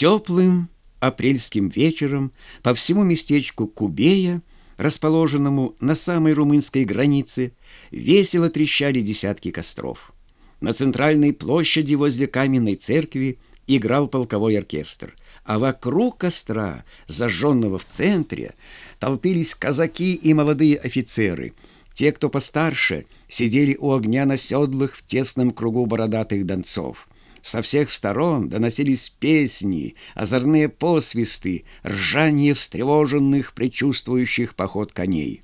Теплым апрельским вечером по всему местечку Кубея, расположенному на самой румынской границе, весело трещали десятки костров. На центральной площади возле каменной церкви играл полковой оркестр, а вокруг костра, зажженного в центре, толпились казаки и молодые офицеры. Те, кто постарше, сидели у огня на седлах в тесном кругу бородатых донцов. Со всех сторон доносились песни, озорные посвисты, ржание встревоженных, предчувствующих поход коней.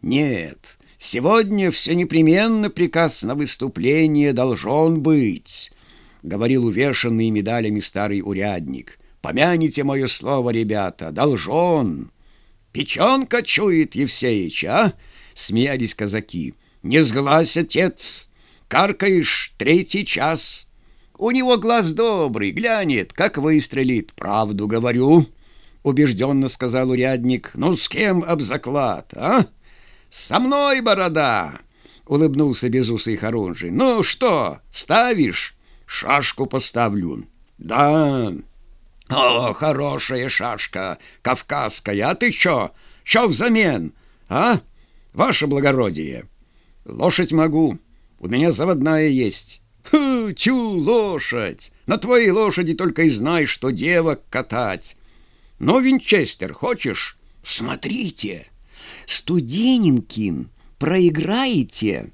«Нет, сегодня все непременно приказ на выступление должен быть», — говорил увешанный медалями старый урядник. «Помяните мое слово, ребята, должен». «Печенка чует Евсеич, а?» — смеялись казаки. «Не сглазь, отец! Каркаешь третий час!» У него глаз добрый, глянет, как выстрелит. Правду говорю, — убежденно сказал урядник. Ну, с кем об заклад, а? Со мной, борода, — улыбнулся безусый Харунжий. Ну что, ставишь? Шашку поставлю. Да. О, хорошая шашка, кавказская. А ты чё? Чё взамен, а? Ваше благородие. Лошадь могу. У меня заводная есть. Ху, тю, лошадь! На твоей лошади только и знай, что девок катать. Но, Винчестер, хочешь? Смотрите! Студенинкин, проиграете!»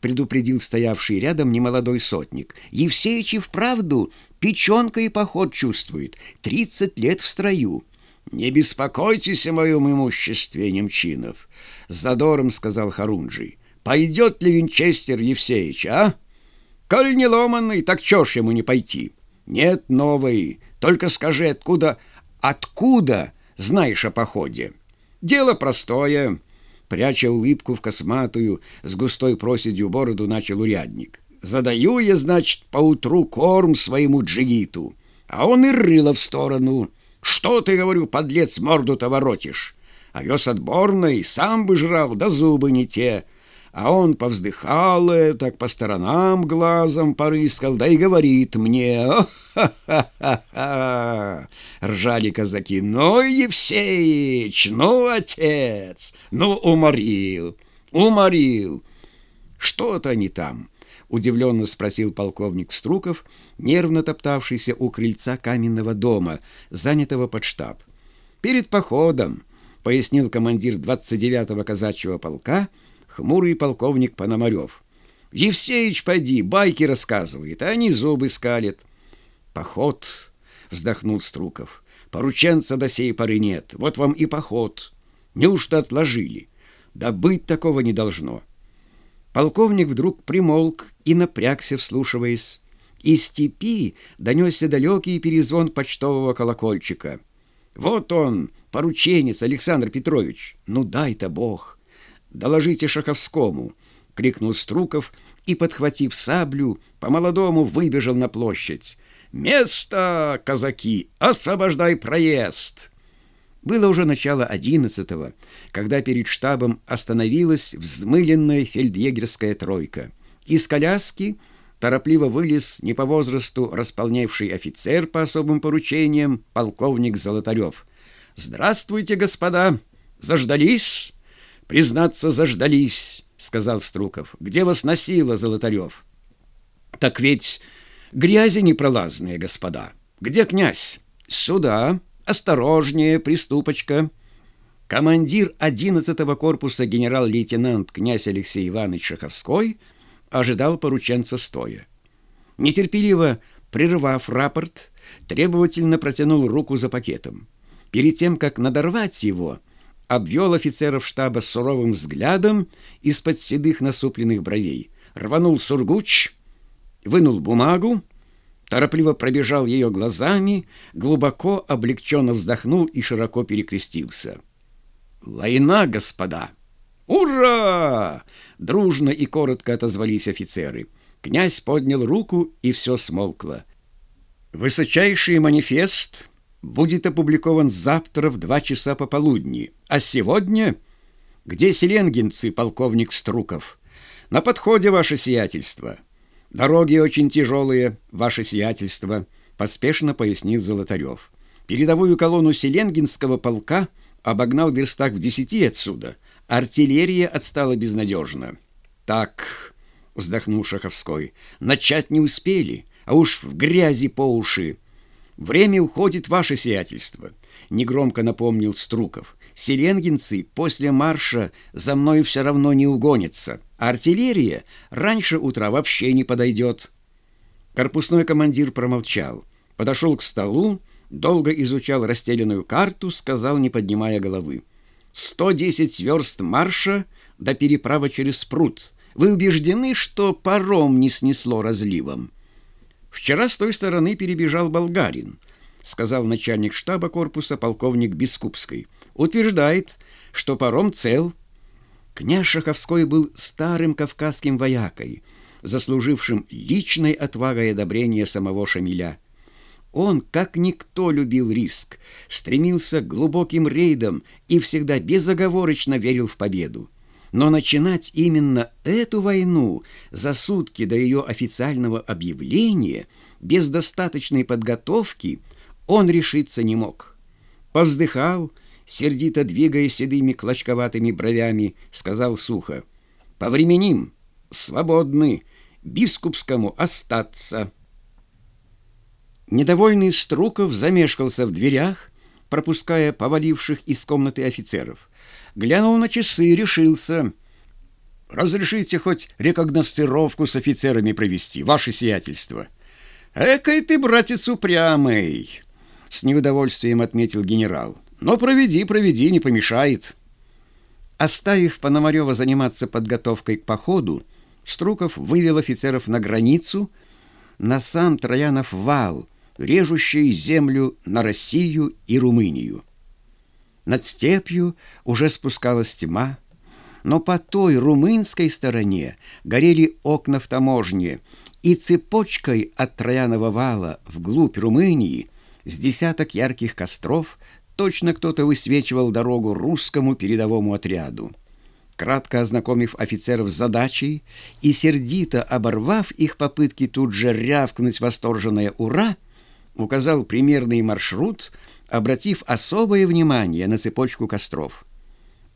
предупредил стоявший рядом немолодой сотник. Евсеич и вправду печенка и поход чувствует. Тридцать лет в строю. «Не беспокойтесь о моем имуществе, Немчинов», — задором сказал Харунжий. «Пойдет ли Винчестер Евсеич, а?» Коль не ломанный, так чё ж ему не пойти? Нет, новый, только скажи, откуда, откуда знаешь о походе? Дело простое. Пряча улыбку в косматую, с густой проседью бороду начал урядник. Задаю я, значит, поутру корм своему джигиту, а он и рыло в сторону. Что ты, говорю, подлец, морду-то воротишь? Овес отборный, сам бы жрал, да зубы не те — а он повздыхал, так по сторонам глазом порыскал, да и говорит мне, «Ха-ха-ха-ха!» Ржали казаки, «Ну, Евсеич, ну, отец, ну, уморил, уморил!» «Что-то они там?» — удивленно спросил полковник Струков, нервно топтавшийся у крыльца каменного дома, занятого под штаб. «Перед походом», — пояснил командир 29-го казачьего полка, — хмурый полковник Пономарев. «Евсеич, поди, байки рассказывает, а они зубы скалят». «Поход», — вздохнул Струков. «Порученца до сей поры нет, вот вам и поход. Неужто отложили? Да быть такого не должно». Полковник вдруг примолк и напрягся, вслушиваясь. Из степи донесся далекий перезвон почтового колокольчика. «Вот он, порученец Александр Петрович! Ну дай-то Бог!» «Доложите Шаховскому!» — крикнул Струков и, подхватив саблю, по-молодому выбежал на площадь. «Место, казаки! Освобождай проезд!» Было уже начало одиннадцатого, когда перед штабом остановилась взмыленная фельдъегерская тройка. Из коляски торопливо вылез не по возрасту располневший офицер по особым поручениям полковник Золотарев. «Здравствуйте, господа! Заждались?» «Признаться, заждались», — сказал Струков. «Где вас носило, Золотарев?» «Так ведь грязи непролазные, господа. Где князь?» «Сюда. Осторожнее, приступочка». Командир 11-го корпуса генерал-лейтенант князь Алексей Иванович Шаховской ожидал порученца стоя. Нетерпеливо прервав рапорт, требовательно протянул руку за пакетом. Перед тем, как надорвать его, обвел офицеров штаба суровым взглядом из-под седых насупленных бровей, рванул сургуч, вынул бумагу, торопливо пробежал ее глазами, глубоко облегченно вздохнул и широко перекрестился. «Война, господа!» «Ура!» — дружно и коротко отозвались офицеры. Князь поднял руку, и все смолкло. Высочайший манифест будет опубликован завтра в два часа пополудни. А сегодня... Где селенгинцы, полковник Струков? На подходе, ваше сиятельство. Дороги очень тяжелые, ваше сиятельство. поспешно пояснил Золотарев. Передовую колонну Селенгинского полка обогнал верстак в десяти отсюда. Артиллерия отстала безнадежно. Так, вздохнул Шаховской, начать не успели, а уж в грязи по уши. Время уходит, ваше сиятельство, негромко напомнил Струков. Селенгинцы после марша за мной все равно не угонятся. артиллерия раньше утра вообще не подойдет. Корпусной командир промолчал, подошел к столу, долго изучал расстеленную карту, сказал, не поднимая головы. «Сто десять верст марша до переправы через пруд. Вы убеждены, что паром не снесло разливом?» «Вчера с той стороны перебежал болгарин», — сказал начальник штаба корпуса полковник Бескупской. «Утверждает, что паром цел». Князь Шаховской был старым кавказским воякой, заслужившим личной отвагой одобрения самого Шамиля. Он, как никто, любил риск, стремился к глубоким рейдам и всегда безоговорочно верил в победу. Но начинать именно эту войну за сутки до ее официального объявления без достаточной подготовки он решиться не мог. Повздыхал, сердито двигая седыми клочковатыми бровями, сказал сухо. «Повременим, свободны, бискупскому остаться». Недовольный Струков замешкался в дверях, пропуская поваливших из комнаты офицеров. Глянул на часы и решился. «Разрешите хоть рекогностировку с офицерами провести, ваше сиятельство?» «Экой ты, братец, упрямый!» С неудовольствием отметил генерал. «Но проведи, проведи, не помешает». Оставив Пономарева заниматься подготовкой к походу, Струков вывел офицеров на границу, на сам Троянов вал — режущей землю на Россию и Румынию. Над степью уже спускалась тьма, но по той румынской стороне горели окна в таможне, и цепочкой от Троянова вала вглубь Румынии с десяток ярких костров точно кто-то высвечивал дорогу русскому передовому отряду. Кратко ознакомив офицеров с задачей и сердито оборвав их попытки тут же рявкнуть восторженное «Ура!», указал примерный маршрут, обратив особое внимание на цепочку костров.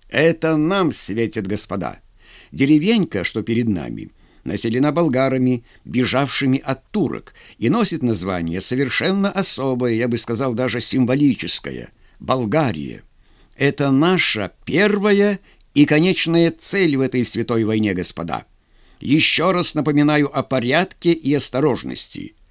«Это нам светит, господа. Деревенька, что перед нами, населена болгарами, бежавшими от турок, и носит название совершенно особое, я бы сказал, даже символическое – Болгария. Это наша первая и конечная цель в этой святой войне, господа. Еще раз напоминаю о порядке и осторожности –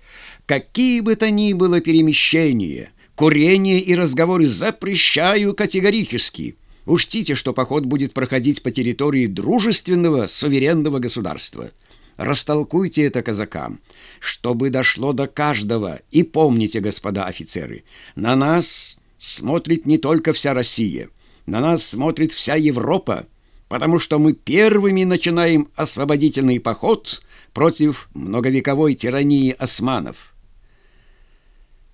Какие бы то ни было перемещения, курение и разговоры запрещаю категорически. Учтите, что поход будет проходить по территории дружественного суверенного государства. Растолкуйте это казакам, чтобы дошло до каждого. И помните, господа офицеры, на нас смотрит не только вся Россия, на нас смотрит вся Европа, потому что мы первыми начинаем освободительный поход против многовековой тирании османов.